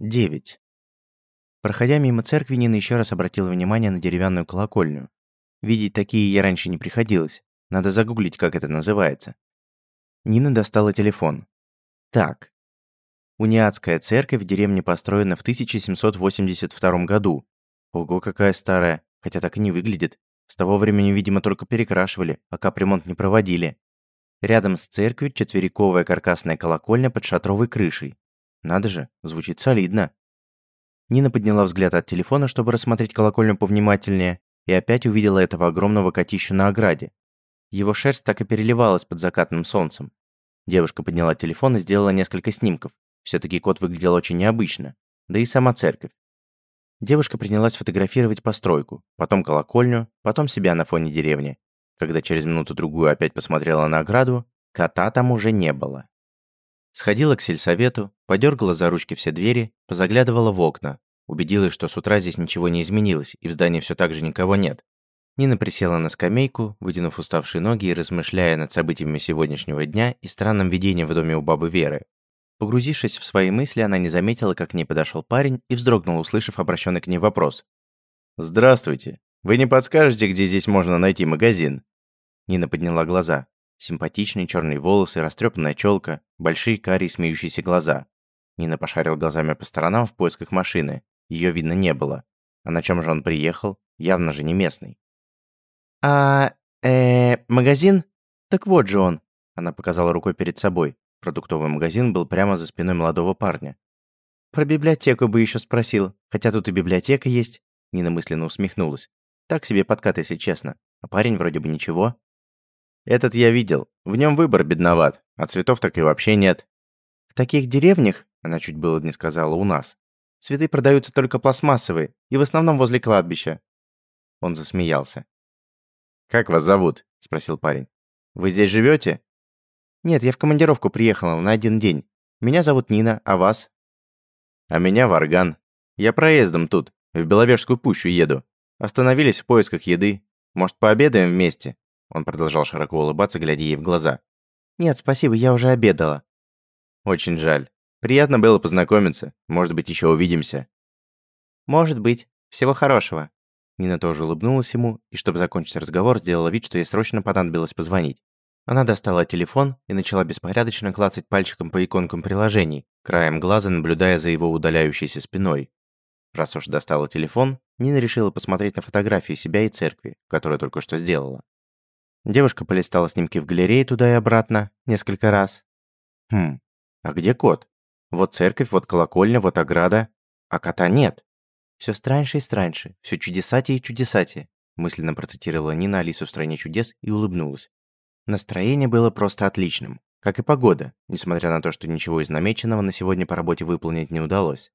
9. Проходя мимо церкви, Нина еще раз обратила внимание на деревянную колокольню. Видеть такие ей раньше не приходилось. Надо загуглить, как это называется. Нина достала телефон. Так. Униатская церковь в деревне построена в 1782 году. Ого, какая старая, хотя так и не выглядит. С того времени, видимо, только перекрашивали, а капремонт не проводили. Рядом с церковью четвериковая каркасная колокольня под шатровой крышей. Надо же, звучит солидно. Нина подняла взгляд от телефона, чтобы рассмотреть колокольню повнимательнее, и опять увидела этого огромного котищу на ограде. Его шерсть так и переливалась под закатным солнцем. Девушка подняла телефон и сделала несколько снимков. все таки кот выглядел очень необычно. Да и сама церковь. Девушка принялась фотографировать постройку, потом колокольню, потом себя на фоне деревни. Когда через минуту-другую опять посмотрела на ограду, кота там уже не было. Сходила к сельсовету, подергала за ручки все двери, позаглядывала в окна, убедилась, что с утра здесь ничего не изменилось и в здании все так же никого нет. Нина присела на скамейку, вытянув уставшие ноги и размышляя над событиями сегодняшнего дня и странным видением в доме у бабы Веры. Погрузившись в свои мысли, она не заметила, как к ней подошел парень и вздрогнула, услышав обращенный к ней вопрос. «Здравствуйте. Вы не подскажете, где здесь можно найти магазин?» Нина подняла глаза. Симпатичные черные волосы, растрепанная челка, большие карие смеющиеся глаза. Нина пошарил глазами по сторонам в поисках машины. Ее видно не было. А на чем же он приехал? Явно же не местный. «А... э... магазин? Так вот же он!» Она показала рукой перед собой. Продуктовый магазин был прямо за спиной молодого парня. «Про библиотеку бы еще спросил, хотя тут и библиотека есть». Нина мысленно усмехнулась. Так себе подкат, если честно. А парень вроде бы ничего. Этот я видел. В нем выбор бедноват, а цветов так и вообще нет. В таких деревнях, она чуть было не сказала у нас, цветы продаются только пластмассовые и в основном возле кладбища. Он засмеялся. «Как вас зовут?» – спросил парень. «Вы здесь живете? «Нет, я в командировку приехала на один день. Меня зовут Нина, а вас?» «А меня Варган. Я проездом тут, в Беловежскую пущу еду. Остановились в поисках еды. Может, пообедаем вместе?» Он продолжал широко улыбаться, глядя ей в глаза. «Нет, спасибо, я уже обедала». «Очень жаль. Приятно было познакомиться. Может быть, еще увидимся». «Может быть. Всего хорошего». Нина тоже улыбнулась ему, и чтобы закончить разговор, сделала вид, что ей срочно понадобилось позвонить. Она достала телефон и начала беспорядочно клацать пальчиком по иконкам приложений, краем глаза наблюдая за его удаляющейся спиной. Раз уж достала телефон, Нина решила посмотреть на фотографии себя и церкви, которую только что сделала. Девушка полистала снимки в галерее туда и обратно несколько раз. Хм, а где кот? Вот церковь, вот колокольня, вот ограда. А кота нет. Все страньше и страньше, все чудесатее и чудесатее. Мысленно процитировала Нина Алису в «Стране чудес» и улыбнулась. Настроение было просто отличным. Как и погода, несмотря на то, что ничего из намеченного на сегодня по работе выполнить не удалось.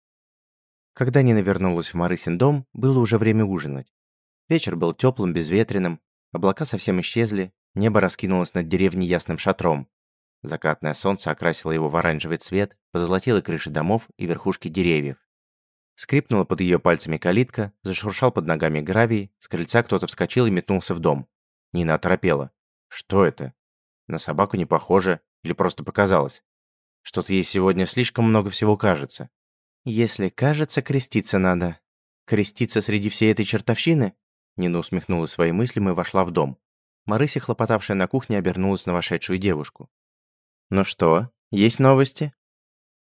Когда Нина вернулась в Марысин дом, было уже время ужинать. Вечер был теплым, безветренным, Облака совсем исчезли, небо раскинулось над деревней ясным шатром. Закатное солнце окрасило его в оранжевый цвет, позолотило крыши домов и верхушки деревьев. Скрипнула под ее пальцами калитка, зашуршал под ногами гравий, с крыльца кто-то вскочил и метнулся в дом. Нина оторопела. Что это? На собаку не похоже или просто показалось? Что-то ей сегодня слишком много всего кажется. Если кажется, креститься надо. Креститься среди всей этой чертовщины? Нина усмехнулась своим мыслям и вошла в дом. Марыся, хлопотавшая на кухне, обернулась на вошедшую девушку. «Ну что, есть новости?»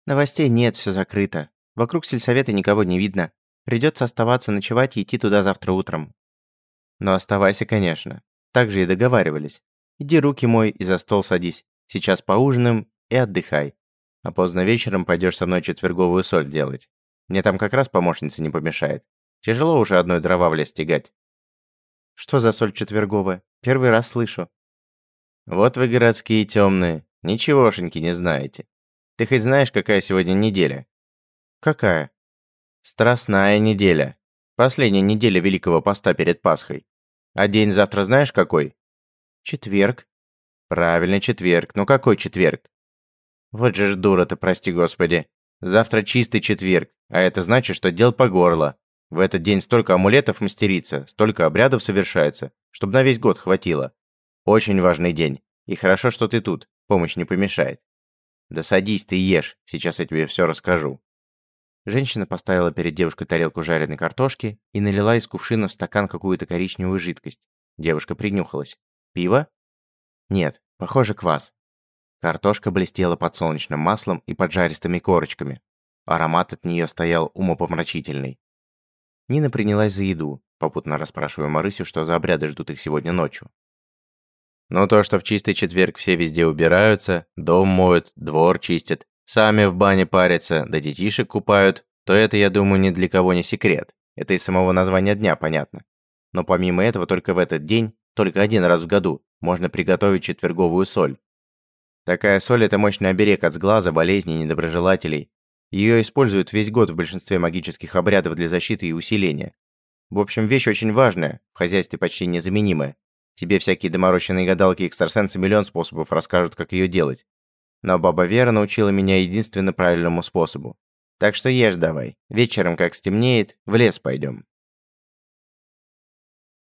«Новостей нет, все закрыто. Вокруг сельсовета никого не видно. Придется оставаться ночевать и идти туда завтра утром». «Ну оставайся, конечно. Так же и договаривались. Иди руки мой и за стол садись. Сейчас поужинаем и отдыхай. А поздно вечером пойдешь со мной четверговую соль делать. Мне там как раз помощница не помешает. Тяжело уже одной дрова в лес тягать. Что за соль четверговая? Первый раз слышу. Вот вы городские темные, ничегошеньки не знаете. Ты хоть знаешь, какая сегодня неделя? Какая? Страстная неделя. Последняя неделя Великого Поста перед Пасхой. А день завтра знаешь какой? Четверг. Правильно, четверг. Ну какой четверг? Вот же ж дура-то, прости господи. Завтра чистый четверг, а это значит, что дел по горло. В этот день столько амулетов мастерится, столько обрядов совершается, чтобы на весь год хватило. Очень важный день. И хорошо, что ты тут. Помощь не помешает. Да садись ты ешь, сейчас я тебе все расскажу. Женщина поставила перед девушкой тарелку жареной картошки и налила из кувшина в стакан какую-то коричневую жидкость. Девушка принюхалась. «Пиво?» «Нет, похоже, квас». Картошка блестела под солнечным маслом и поджаристыми корочками. Аромат от нее стоял умопомрачительный. Нина принялась за еду, попутно расспрашивая Марысю, что за обряды ждут их сегодня ночью. «Ну то, что в чистый четверг все везде убираются, дом моют, двор чистят, сами в бане парятся, да детишек купают, то это, я думаю, ни для кого не секрет. Это из самого названия дня понятно. Но помимо этого, только в этот день, только один раз в году, можно приготовить четверговую соль. Такая соль – это мощный оберег от сглаза, болезней, недоброжелателей. Ее используют весь год в большинстве магических обрядов для защиты и усиления. В общем, вещь очень важная, в хозяйстве почти незаменимая. Тебе всякие доморощенные гадалки и экстрасенсы миллион способов расскажут, как ее делать. Но баба Вера научила меня единственно правильному способу. Так что ешь давай. Вечером, как стемнеет, в лес пойдем.